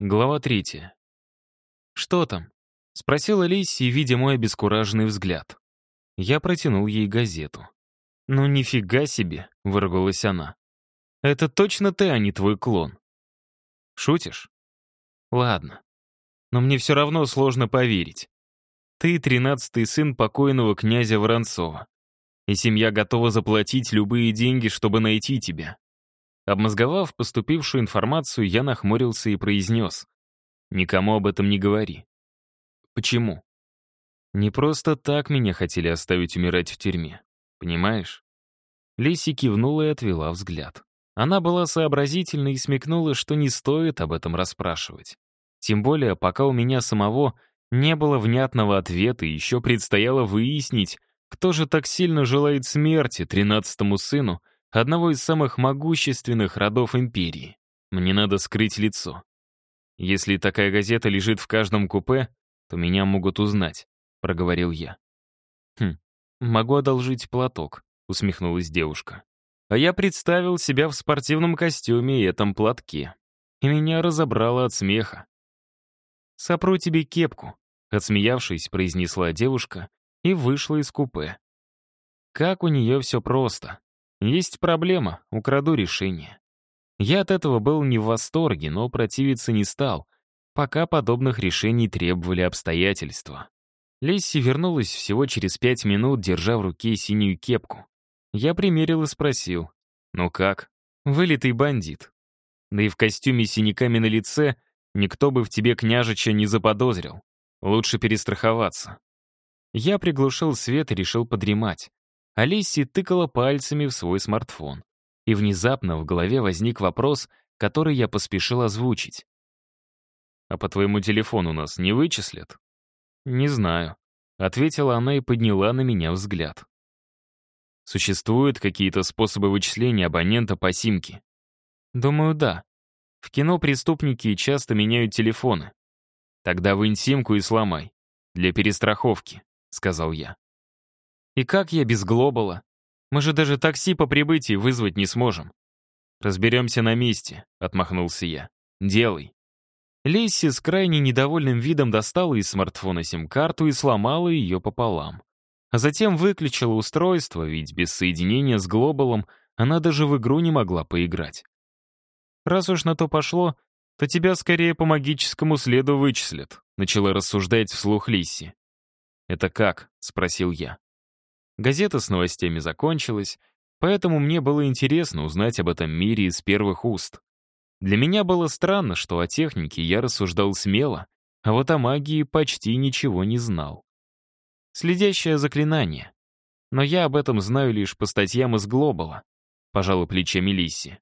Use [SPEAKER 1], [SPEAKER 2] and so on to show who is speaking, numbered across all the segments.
[SPEAKER 1] Глава третья. «Что там?» — спросила Лисси, видя мой обескураженный взгляд. Я протянул ей газету. «Ну нифига себе!» — выругалась она. «Это точно ты, а не твой клон». «Шутишь?» «Ладно. Но мне все равно сложно поверить. Ты тринадцатый сын покойного князя Воронцова, и семья готова заплатить любые деньги, чтобы найти тебя. Обмозговав поступившую информацию, я нахмурился и произнес. «Никому об этом не говори». «Почему?» «Не просто так меня хотели оставить умирать в тюрьме. Понимаешь?» Лиси кивнула и отвела взгляд. Она была сообразительна и смекнула, что не стоит об этом расспрашивать. Тем более, пока у меня самого не было внятного ответа, еще предстояло выяснить, кто же так сильно желает смерти тринадцатому сыну, одного из самых могущественных родов империи. Мне надо скрыть лицо. Если такая газета лежит в каждом купе, то меня могут узнать», — проговорил я. «Хм, могу одолжить платок», — усмехнулась девушка. А я представил себя в спортивном костюме и этом платке. И меня разобрало от смеха. «Сопру тебе кепку», — отсмеявшись, произнесла девушка и вышла из купе. Как у нее все просто. Есть проблема, украду решение. Я от этого был не в восторге, но противиться не стал, пока подобных решений требовали обстоятельства. Лесси вернулась всего через пять минут, держа в руке синюю кепку. Я примерил и спросил, «Ну как?» «Вылитый бандит. Да и в костюме с синяками на лице никто бы в тебе княжича не заподозрил. Лучше перестраховаться». Я приглушил свет и решил подремать. Алисси тыкала пальцами в свой смартфон. И внезапно в голове возник вопрос, который я поспешил озвучить. «А по твоему телефону нас не вычислят?» «Не знаю», — ответила она и подняла на меня взгляд. «Существуют какие-то способы вычисления абонента по симке?» «Думаю, да. В кино преступники часто меняют телефоны. Тогда вынь симку и сломай. Для перестраховки», — сказал я. И как я без глобала? Мы же даже такси по прибытии вызвать не сможем. Разберемся на месте, отмахнулся я. Делай. Лесси с крайне недовольным видом достала из смартфона сим-карту и сломала ее пополам. А затем выключила устройство, ведь без соединения с глобалом она даже в игру не могла поиграть. «Раз уж на то пошло, то тебя скорее по магическому следу вычислят», начала рассуждать вслух Лисси. «Это как?» — спросил я. Газета с новостями закончилась, поэтому мне было интересно узнать об этом мире из первых уст. Для меня было странно, что о технике я рассуждал смело, а вот о магии почти ничего не знал. Следящее заклинание. Но я об этом знаю лишь по статьям из Глобала, пожалуй, плечами Лисси.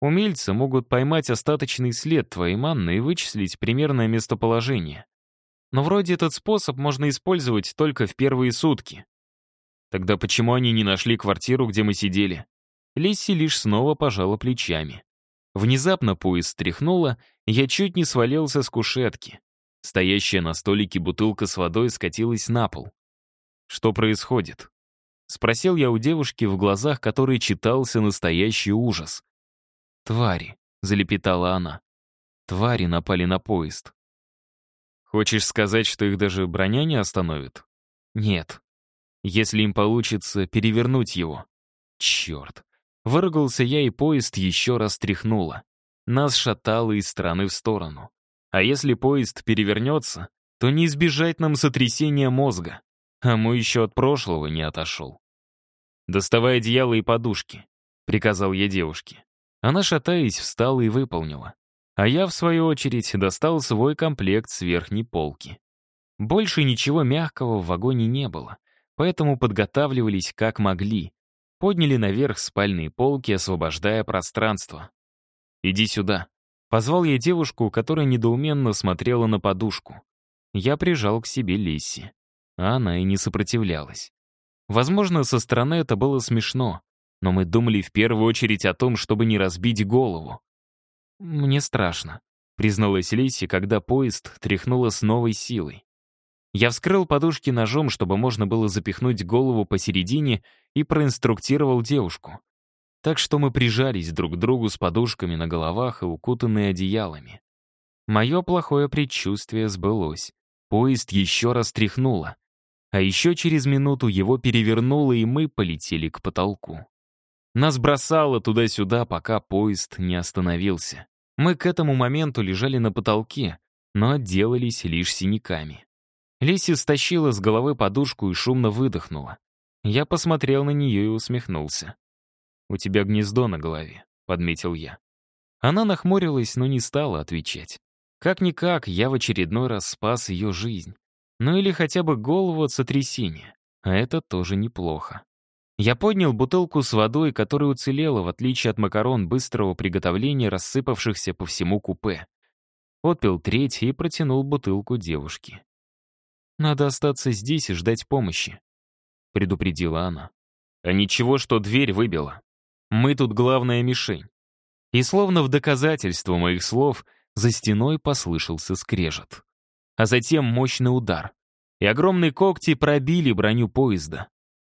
[SPEAKER 1] Умельцы могут поймать остаточный след твоей манны и вычислить примерное местоположение. Но вроде этот способ можно использовать только в первые сутки. Тогда почему они не нашли квартиру, где мы сидели? Лисси лишь снова пожала плечами. Внезапно поезд стряхнуло, я чуть не свалился с кушетки. Стоящая на столике бутылка с водой скатилась на пол. «Что происходит?» Спросил я у девушки, в глазах которой читался настоящий ужас. «Твари», — залепетала она. «Твари напали на поезд». «Хочешь сказать, что их даже броня не остановит?» «Нет, если им получится перевернуть его. Черт. Выругался я, и поезд еще раз тряхнуло. Нас шатало из стороны в сторону. А если поезд перевернется, то не избежать нам сотрясения мозга. А мы еще от прошлого не отошел. «Доставай одеяло и подушки», — приказал я девушке. Она, шатаясь, встала и выполнила. А я, в свою очередь, достал свой комплект с верхней полки. Больше ничего мягкого в вагоне не было поэтому подготавливались как могли. Подняли наверх спальные полки, освобождая пространство. «Иди сюда», — позвал я девушку, которая недоуменно смотрела на подушку. Я прижал к себе Лисси, а она и не сопротивлялась. Возможно, со стороны это было смешно, но мы думали в первую очередь о том, чтобы не разбить голову. «Мне страшно», — призналась Лисси, когда поезд тряхнуло с новой силой. Я вскрыл подушки ножом, чтобы можно было запихнуть голову посередине и проинструктировал девушку. Так что мы прижались друг к другу с подушками на головах и укутанные одеялами. Мое плохое предчувствие сбылось. Поезд еще раз тряхнуло. А еще через минуту его перевернуло, и мы полетели к потолку. Нас бросало туда-сюда, пока поезд не остановился. Мы к этому моменту лежали на потолке, но отделались лишь синяками. Лиси стащила с головы подушку и шумно выдохнула. Я посмотрел на нее и усмехнулся. «У тебя гнездо на голове», — подметил я. Она нахмурилась, но не стала отвечать. Как-никак, я в очередной раз спас ее жизнь. Ну или хотя бы голову от сотрясения. А это тоже неплохо. Я поднял бутылку с водой, которая уцелела, в отличие от макарон быстрого приготовления, рассыпавшихся по всему купе. Отпил треть и протянул бутылку девушке. «Надо остаться здесь и ждать помощи», — предупредила она. «А ничего, что дверь выбила. Мы тут главная мишень». И словно в доказательство моих слов за стеной послышался скрежет. А затем мощный удар. И огромные когти пробили броню поезда.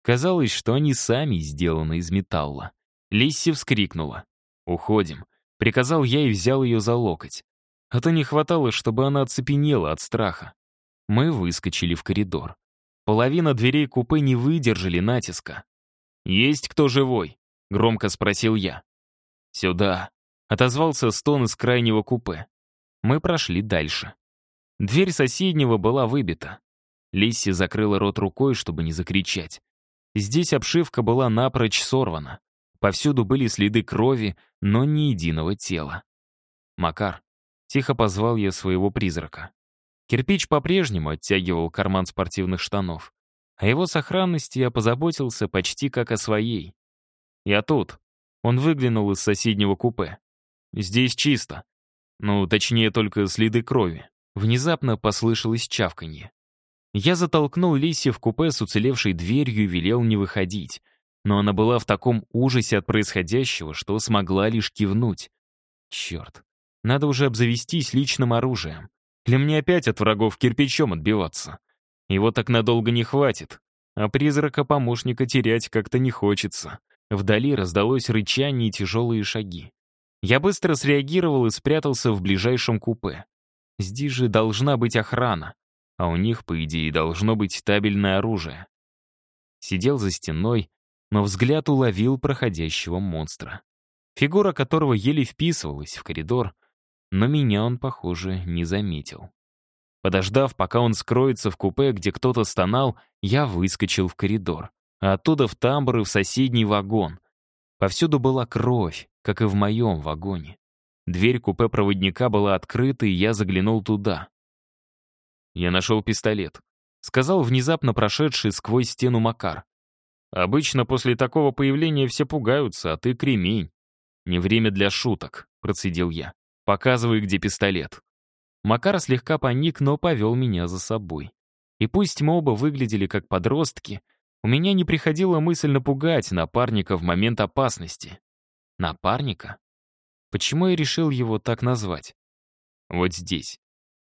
[SPEAKER 1] Казалось, что они сами сделаны из металла. Лисси вскрикнула. «Уходим», — приказал я и взял ее за локоть. А то не хватало, чтобы она оцепенела от страха. Мы выскочили в коридор. Половина дверей купе не выдержали натиска. «Есть кто живой?» — громко спросил я. «Сюда», — отозвался стон из крайнего купе. Мы прошли дальше. Дверь соседнего была выбита. Лисси закрыла рот рукой, чтобы не закричать. Здесь обшивка была напрочь сорвана. Повсюду были следы крови, но ни единого тела. «Макар», — тихо позвал я своего призрака. Кирпич по-прежнему оттягивал карман спортивных штанов. О его сохранности я позаботился почти как о своей. «Я тут». Он выглянул из соседнего купе. «Здесь чисто. Ну, точнее, только следы крови». Внезапно послышалось чавканье. Я затолкнул Лиси в купе с уцелевшей дверью и велел не выходить. Но она была в таком ужасе от происходящего, что смогла лишь кивнуть. Черт, надо уже обзавестись личным оружием. Или мне опять от врагов кирпичом отбиваться? Его так надолго не хватит. А призрака-помощника терять как-то не хочется. Вдали раздалось рычание и тяжелые шаги. Я быстро среагировал и спрятался в ближайшем купе. Здесь же должна быть охрана а у них, по идее, должно быть табельное оружие. Сидел за стеной, но взгляд уловил проходящего монстра, фигура которого еле вписывалась в коридор, но меня он, похоже, не заметил. Подождав, пока он скроется в купе, где кто-то стонал, я выскочил в коридор, а оттуда в тамбур и в соседний вагон. Повсюду была кровь, как и в моем вагоне. Дверь купе проводника была открыта, и я заглянул туда. «Я нашел пистолет», — сказал внезапно прошедший сквозь стену Макар. «Обычно после такого появления все пугаются, а ты кремень». «Не время для шуток», — процедил я. «Показывай, где пистолет». Макар слегка паник, но повел меня за собой. И пусть мы оба выглядели как подростки, у меня не приходила мысль напугать напарника в момент опасности. Напарника? Почему я решил его так назвать? Вот здесь.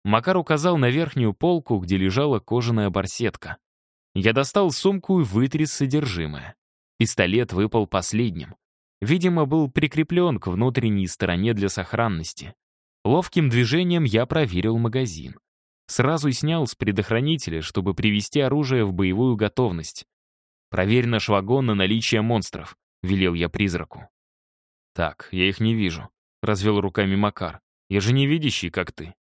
[SPEAKER 1] Макар указал на верхнюю полку, где лежала кожаная барсетка. Я достал сумку и вытряс содержимое. Пистолет выпал последним. Видимо, был прикреплен к внутренней стороне для сохранности. Ловким движением я проверил магазин. Сразу снял с предохранителя, чтобы привести оружие в боевую готовность. «Проверь наш вагон на наличие монстров», — велел я призраку. «Так, я их не вижу», — развел руками Макар. «Я же не видящий, как ты».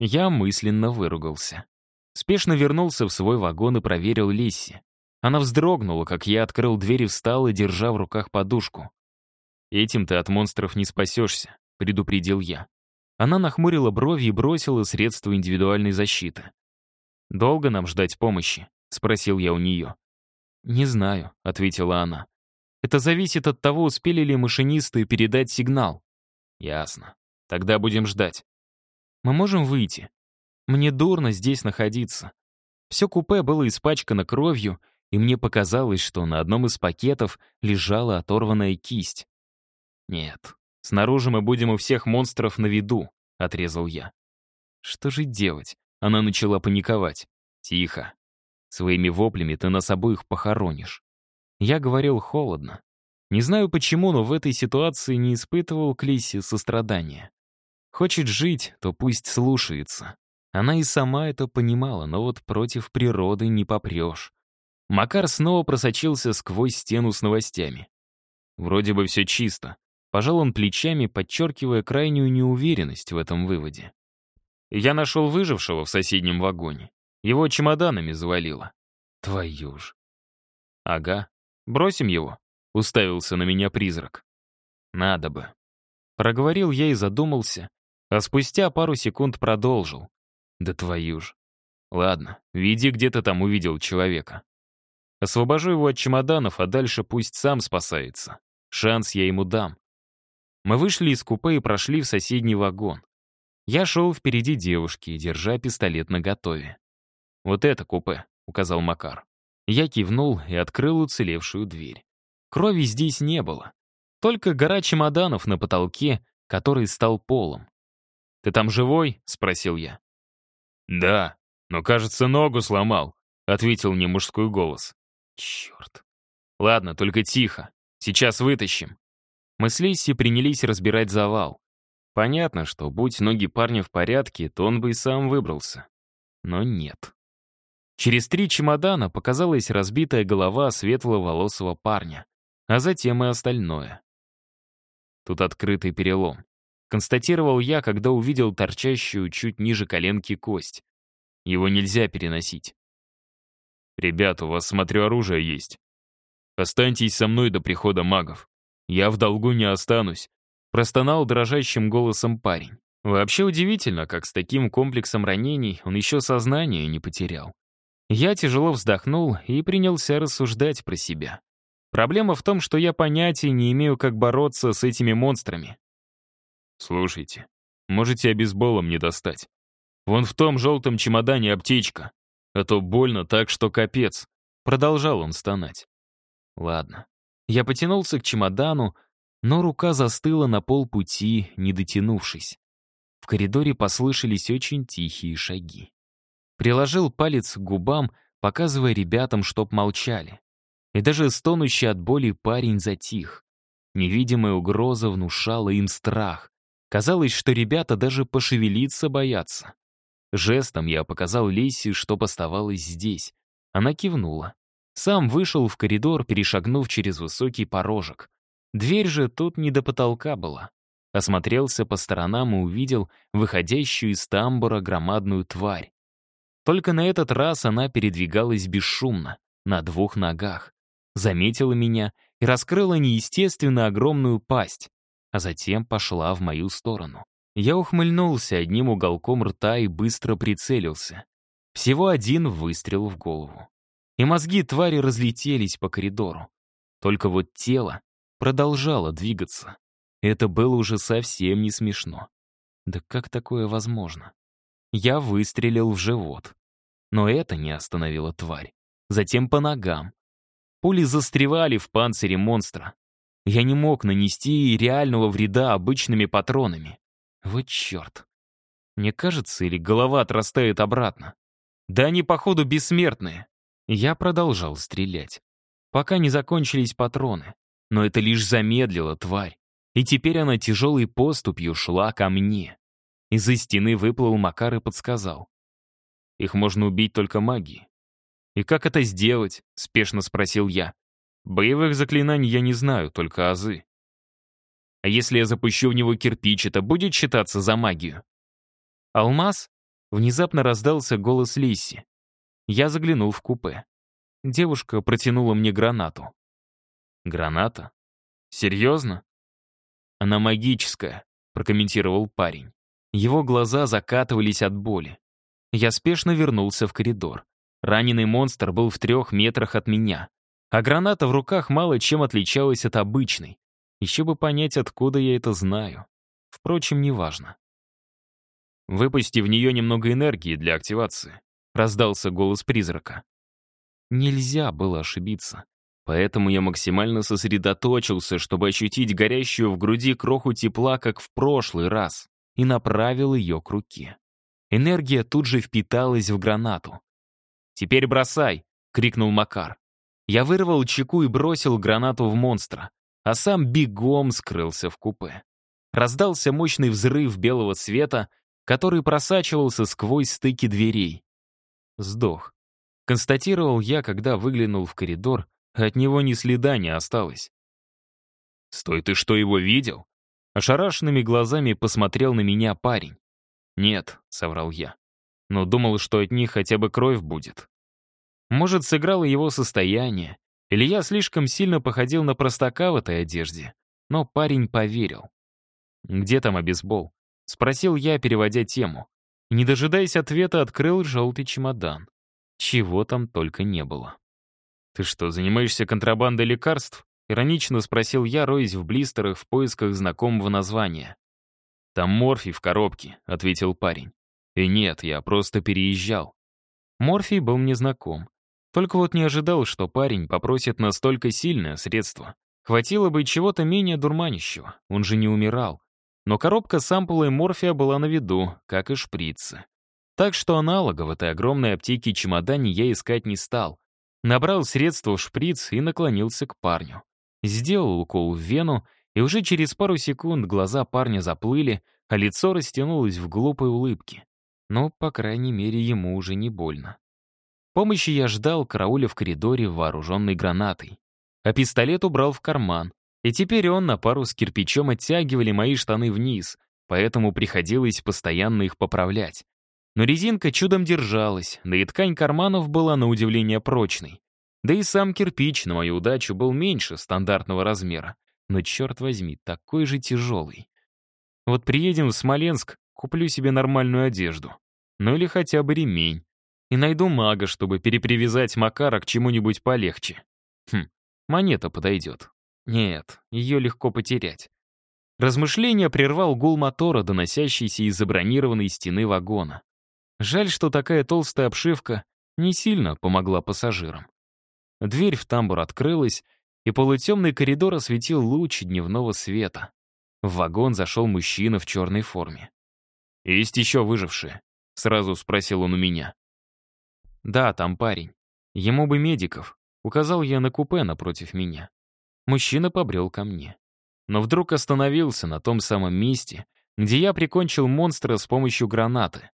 [SPEAKER 1] Я мысленно выругался. Спешно вернулся в свой вагон и проверил Лисси. Она вздрогнула, как я открыл дверь и встал, держа в руках подушку. «Этим ты от монстров не спасешься», — предупредил я. Она нахмурила брови и бросила средства индивидуальной защиты. «Долго нам ждать помощи?» — спросил я у нее. «Не знаю», — ответила она. «Это зависит от того, успели ли машинисты передать сигнал». «Ясно. Тогда будем ждать. Мы можем выйти. Мне дурно здесь находиться. Все купе было испачкано кровью, и мне показалось, что на одном из пакетов лежала оторванная кисть. «Нет, снаружи мы будем у всех монстров на виду», — отрезал я. «Что же делать?» — она начала паниковать. «Тихо. Своими воплями ты нас обоих похоронишь». Я говорил холодно. Не знаю почему, но в этой ситуации не испытывал к Лисе сострадания. Хочет жить, то пусть слушается. Она и сама это понимала, но вот против природы не попрешь. Макар снова просочился сквозь стену с новостями. Вроде бы все чисто. Пожал он плечами, подчеркивая крайнюю неуверенность в этом выводе. Я нашел выжившего в соседнем вагоне. Его чемоданами завалило. Твою ж. Ага. Бросим его? Уставился на меня призрак. Надо бы. Проговорил я и задумался, а спустя пару секунд продолжил. Да твою ж. Ладно, веди, где ты там увидел человека. Освобожу его от чемоданов, а дальше пусть сам спасается. Шанс я ему дам. Мы вышли из купе и прошли в соседний вагон. Я шел впереди девушки, держа пистолет наготове. «Вот это купе», — указал Макар. Я кивнул и открыл уцелевшую дверь. Крови здесь не было. Только гора чемоданов на потолке, который стал полом. «Ты там живой?» — спросил я. «Да, но, кажется, ногу сломал», — ответил мне мужской голос. «Черт. Ладно, только тихо. Сейчас вытащим». Мы с Лисси принялись разбирать завал. Понятно, что, будь ноги парня в порядке, то он бы и сам выбрался. Но нет. Через три чемодана показалась разбитая голова светловолосого парня, а затем и остальное. Тут открытый перелом. Констатировал я, когда увидел торчащую чуть ниже коленки кость. Его нельзя переносить. «Ребята, у вас, смотрю, оружие есть. Останьтесь со мной до прихода магов. Я в долгу не останусь», — простонал дрожащим голосом парень. Вообще удивительно, как с таким комплексом ранений он еще сознание не потерял. Я тяжело вздохнул и принялся рассуждать про себя. Проблема в том, что я понятия не имею, как бороться с этими монстрами. «Слушайте, можете обезболом не достать. Вон в том желтом чемодане аптечка. А то больно так, что капец». Продолжал он стонать. Ладно. Я потянулся к чемодану, но рука застыла на полпути, не дотянувшись. В коридоре послышались очень тихие шаги. Приложил палец к губам, показывая ребятам, чтоб молчали. И даже стонущий от боли парень затих. Невидимая угроза внушала им страх. Казалось, что ребята даже пошевелиться боятся. Жестом я показал Лейси, что оставалось здесь. Она кивнула. Сам вышел в коридор, перешагнув через высокий порожек. Дверь же тут не до потолка была. Осмотрелся по сторонам и увидел выходящую из тамбура громадную тварь. Только на этот раз она передвигалась бесшумно, на двух ногах. Заметила меня и раскрыла неестественно огромную пасть, а затем пошла в мою сторону. Я ухмыльнулся одним уголком рта и быстро прицелился. Всего один выстрел в голову. И мозги твари разлетелись по коридору. Только вот тело продолжало двигаться. Это было уже совсем не смешно. Да как такое возможно? Я выстрелил в живот. Но это не остановило тварь. Затем по ногам. Пули застревали в панцире монстра. Я не мог нанести реального вреда обычными патронами. Вот черт. Мне кажется, или голова отрастает обратно. Да они, походу, бессмертные. Я продолжал стрелять. Пока не закончились патроны. Но это лишь замедлило тварь. И теперь она тяжелой поступью шла ко мне. Из-за стены выплыл Макар и подсказал. Их можно убить только магией. «И как это сделать?» — спешно спросил я. «Боевых заклинаний я не знаю, только азы». «А если я запущу в него кирпич, это будет считаться за магию?» «Алмаз?» — внезапно раздался голос Лиси. Я заглянул в купе. Девушка протянула мне гранату. «Граната? Серьезно?» «Она магическая», — прокомментировал парень. Его глаза закатывались от боли. Я спешно вернулся в коридор. Раненый монстр был в трех метрах от меня. А граната в руках мало чем отличалась от обычной. Еще бы понять, откуда я это знаю. Впрочем, неважно. «Выпусти в нее немного энергии для активации», — раздался голос призрака. Нельзя было ошибиться. Поэтому я максимально сосредоточился, чтобы ощутить горящую в груди кроху тепла, как в прошлый раз, и направил ее к руке. Энергия тут же впиталась в гранату. «Теперь бросай!» — крикнул Макар. Я вырвал чеку и бросил гранату в монстра, а сам бегом скрылся в купе. раздался мощный взрыв белого света, который просачивался сквозь стыки дверей. Сдох. Констатировал я, когда выглянул в коридор, а от него ни следа не осталось. «Стой, ты что, его видел?» Ошарашенными глазами посмотрел на меня парень. «Нет», — соврал я. «Но думал, что от них хотя бы кровь будет». Может, сыграло его состояние, или я слишком сильно походил на простака в этой одежде. Но парень поверил. «Где там обезбол?» — спросил я, переводя тему. Не дожидаясь ответа, открыл желтый чемодан. Чего там только не было. «Ты что, занимаешься контрабандой лекарств?» — иронично спросил я, роясь в блистерах в поисках знакомого названия. «Там морфий в коробке», — ответил парень. «И нет, я просто переезжал». Морфий был мне знаком. Только вот не ожидал, что парень попросит настолько сильное средство. Хватило бы чего-то менее дурманящего, он же не умирал. Но коробка с ампулой морфия была на виду, как и шприцы. Так что аналога в этой огромной аптеке чемодане я искать не стал. Набрал средство в шприц и наклонился к парню. Сделал укол в вену, и уже через пару секунд глаза парня заплыли, а лицо растянулось в глупой улыбке. Но, по крайней мере, ему уже не больно. Помощи я ждал, карауля в коридоре, вооруженный гранатой. А пистолет убрал в карман. И теперь он на пару с кирпичом оттягивали мои штаны вниз, поэтому приходилось постоянно их поправлять. Но резинка чудом держалась, да и ткань карманов была на удивление прочной. Да и сам кирпич, на мою удачу, был меньше стандартного размера. Но, черт возьми, такой же тяжелый. Вот приедем в Смоленск, куплю себе нормальную одежду. Ну или хотя бы ремень и найду мага, чтобы перепривязать Макара к чему-нибудь полегче. Хм, монета подойдет. Нет, ее легко потерять. Размышление прервал гул мотора, доносящийся из забронированной стены вагона. Жаль, что такая толстая обшивка не сильно помогла пассажирам. Дверь в тамбур открылась, и полутемный коридор осветил луч дневного света. В вагон зашел мужчина в черной форме. «Есть еще выжившие?» — сразу спросил он у меня. «Да, там парень. Ему бы медиков», — указал я на купе напротив меня. Мужчина побрел ко мне. Но вдруг остановился на том самом месте, где я прикончил монстра с помощью гранаты.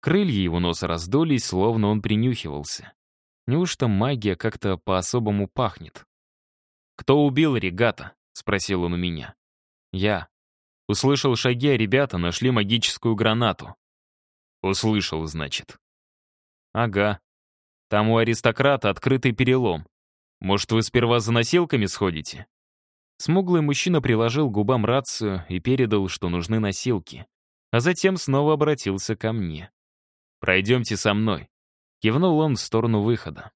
[SPEAKER 1] Крылья его носа раздулись, словно он принюхивался. Неужто магия как-то по-особому пахнет? «Кто убил регата?» — спросил он у меня. «Я». Услышал шаги, а ребята нашли магическую гранату. «Услышал, значит». «Ага. Там у аристократа открытый перелом. Может, вы сперва за носилками сходите?» Смуглый мужчина приложил губам рацию и передал, что нужны носилки. А затем снова обратился ко мне. «Пройдемте со мной». Кивнул он в сторону выхода.